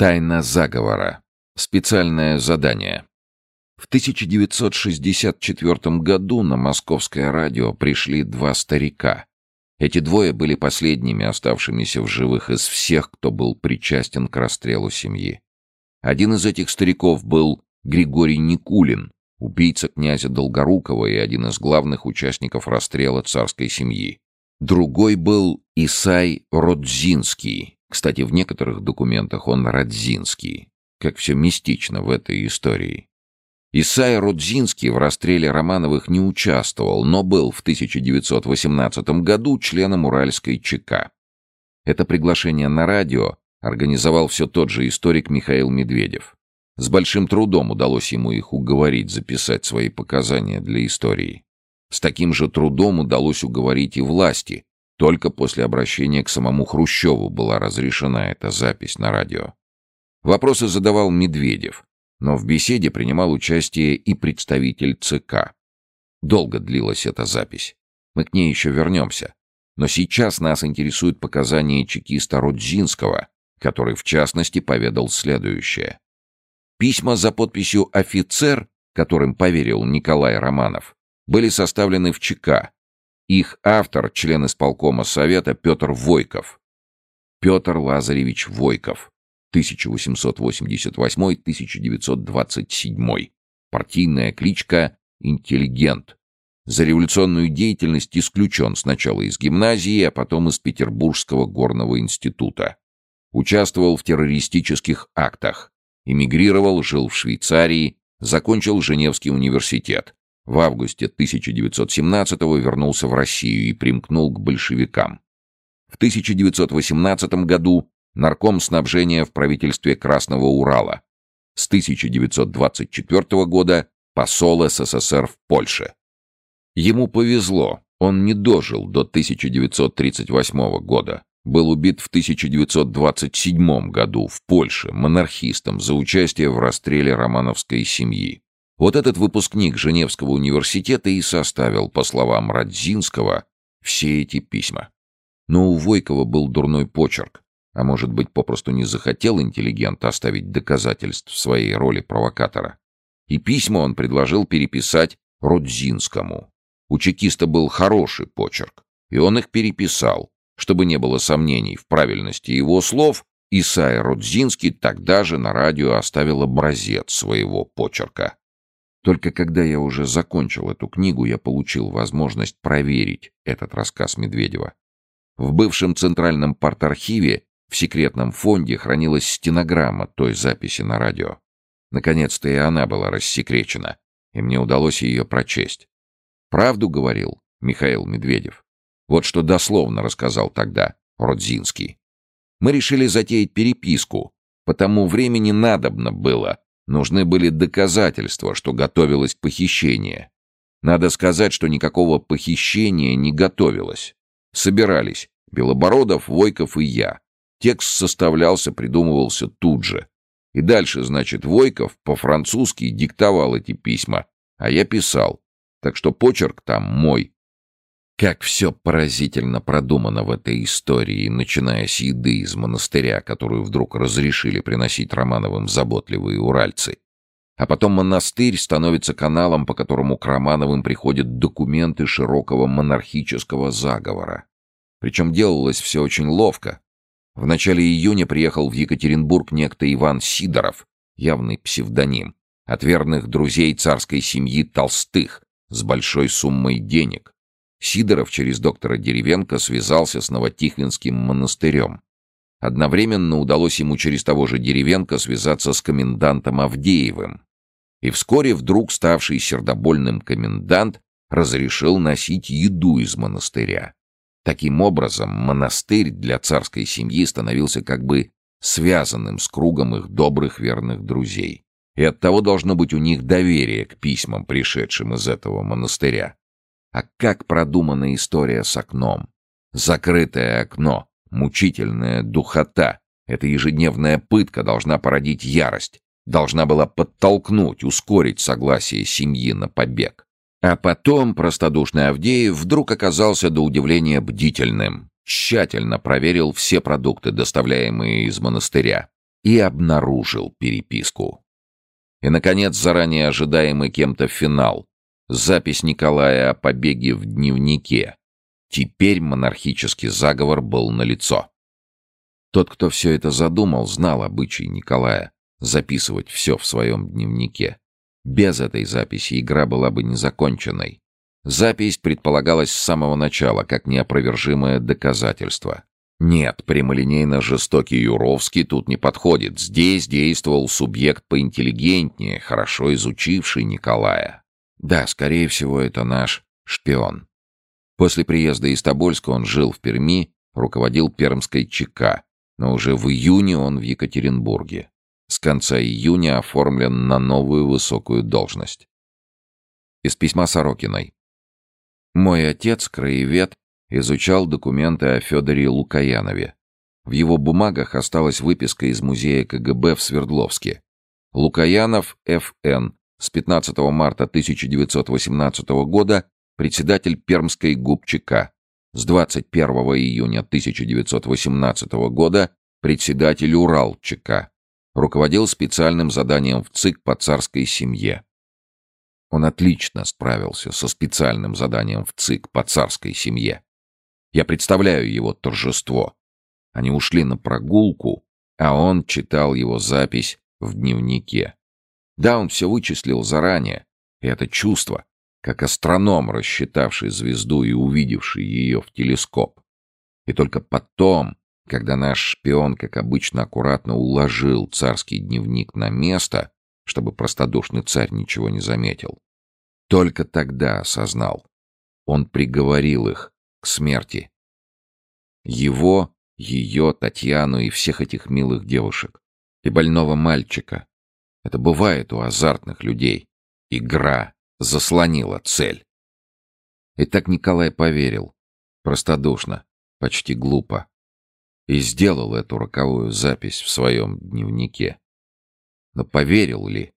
Тайна заговора. Специальное задание. В 1964 году на московское радио пришли два старика. Эти двое были последними оставшимися в живых из всех, кто был причастен к расстрелу семьи. Один из этих стариков был Григорий Никулин, убийца князя Долгорукова и один из главных участников расстрела царской семьи. Другой был Исай Родзинский, кстати, в некоторых документах он Радзинский. Как все мистично в этой истории. Исай Рудзинский в расстреле Романовых не участвовал, но был в 1918 году членом Уральской ЧК. Это приглашение на радио организовал все тот же историк Михаил Медведев. С большим трудом удалось ему их уговорить записать свои показания для истории. С таким же трудом удалось уговорить и власти, только после обращения к самому Хрущеву была разрешена эта запись на радио. Вопросы задавал Медведев, но в беседе принимал участие и представитель ЦК. Долго длилась эта запись. Мы к ней еще вернемся. Но сейчас нас интересуют показания чекиста Рудзинского, который, в частности, поведал следующее. Письма за подписью «Офицер», которым поверил Николай Романов, были составлены в ЧК, их автор, член исполкома Совета Петр Войков. Петр Лазаревич Войков, 1888-1927. Партийная кличка «Интеллигент». За революционную деятельность исключен сначала из гимназии, а потом из Петербургского горного института. Участвовал в террористических актах. Эмигрировал, жил в Швейцарии, закончил Женевский университет. В августе 1917-го вернулся в Россию и примкнул к большевикам. В 1918 году нарком снабжения в правительстве Красного Урала. С 1924 года посол СССР в Польше. Ему повезло, он не дожил до 1938 года. Был убит в 1927 году в Польше монархистом за участие в расстреле романовской семьи. Вот этот выпускник Женевского университета и составил, по словам Радзинского, все эти письма. Но у Войкова был дурной почерк, а может быть, попросту не захотел интеллигент оставить доказательств своей роли провокатора. И письма он предложил переписать Рудзинскому. У чекиста был хороший почерк, и он их переписал, чтобы не было сомнений в правильности его слов, Исай Рудзинский тогда же на радио оставил образец своего почерка. Только когда я уже закончил эту книгу, я получил возможность проверить этот рассказ Медведева. В бывшем центральном парт-архиве в секретном фонде хранилась стенограмма той записи на радио. Наконец-то и она была рассекречена, и мне удалось ее прочесть. Правду говорил Михаил Медведев. Вот что дословно рассказал тогда Родзинский. Мы решили затеять переписку, потому времени надобно было, Нужны были доказательства, что готовилось похищение. Надо сказать, что никакого похищения не готовилось. Собирались Белобородов, Войков и я. Текст составлялся, придумывался тут же. И дальше, значит, Войков по-французски диктовал эти письма, а я писал. Так что почерк там мой. Как все поразительно продумано в этой истории, начиная с еды из монастыря, которую вдруг разрешили приносить Романовым заботливые уральцы. А потом монастырь становится каналом, по которому к Романовым приходят документы широкого монархического заговора. Причем делалось все очень ловко. В начале июня приехал в Екатеринбург некто Иван Сидоров, явный псевдоним, от верных друзей царской семьи Толстых, с большой суммой денег. Сидоров через доктора Деревенко связался с Новотихвинским монастырем. Одновременно удалось ему через того же Деревенко связаться с комендантом Авдеевым. И вскоре вдруг ставший сердобольным комендант разрешил носить еду из монастыря. Таким образом, монастырь для царской семьи становился как бы связанным с кругом их добрых верных друзей. И оттого должно быть у них доверие к письмам, пришедшим из этого монастыря. А как продумана история с окном? Закрытое окно, мучительная духота. Эта ежедневная пытка должна породить ярость, должна была подтолкнуть, ускорить согласие семьи на побег. А потом простодушный Авдеев вдруг оказался до удивления бдительным, тщательно проверил все продукты, доставляемые из монастыря. и обнаружил переписку. И, наконец, заранее ожидаемый кем-то финал. Запись Николая о побеге в дневнике. Теперь монархический заговор был налицо. Тот, кто все это задумал, знал обычай Николая записывать все в своем дневнике. Без этой записи игра была бы незаконченной. Запись предполагалась с самого начала, как неопровержимое доказательство. Нет, прямолинейно жестокий Юровский тут не подходит. Здесь действовал субъект поинтеллигентнее, хорошо изучивший Николая. Да, скорее всего, это наш шпион. После приезда из Тобольска он жил в Перми, руководил Пермской ЧК, но уже в июне он в Екатеринбурге. С конца июня оформлен на новую высокую должность. Из письма Сорокиной. Мой отец, краевед, изучал документы о Федоре Лукаянове. В его бумагах осталась выписка из музея КГБ в Свердловске. Лукаянов Ф.Н. с 15 марта 1918 года председатель Пермской ГУП-ЧК. С 21 июня 1918 года председатель Урал-ЧК. Руководил специальным заданием в ЦИК по царской семье. Он отлично справился со специальным заданием в ЦИК по царской семье. Я представляю его торжество. Они ушли на прогулку, а он читал его запись в дневнике. Да, он все вычислил заранее, и это чувство, как астроном, рассчитавший звезду и увидевший ее в телескоп. И только потом, когда наш шпион, как обычно, аккуратно уложил царский дневник на место, чтобы простодушный царь ничего не заметил. Только тогда осознал. Он приговорил их к смерти. Его, ее, Татьяну и всех этих милых девушек. И больного мальчика. Это бывает у азартных людей. Игра заслонила цель. И так Николай поверил. Простодушно, почти глупо. И сделал эту роковую запись в своем дневнике. Но поверил ли?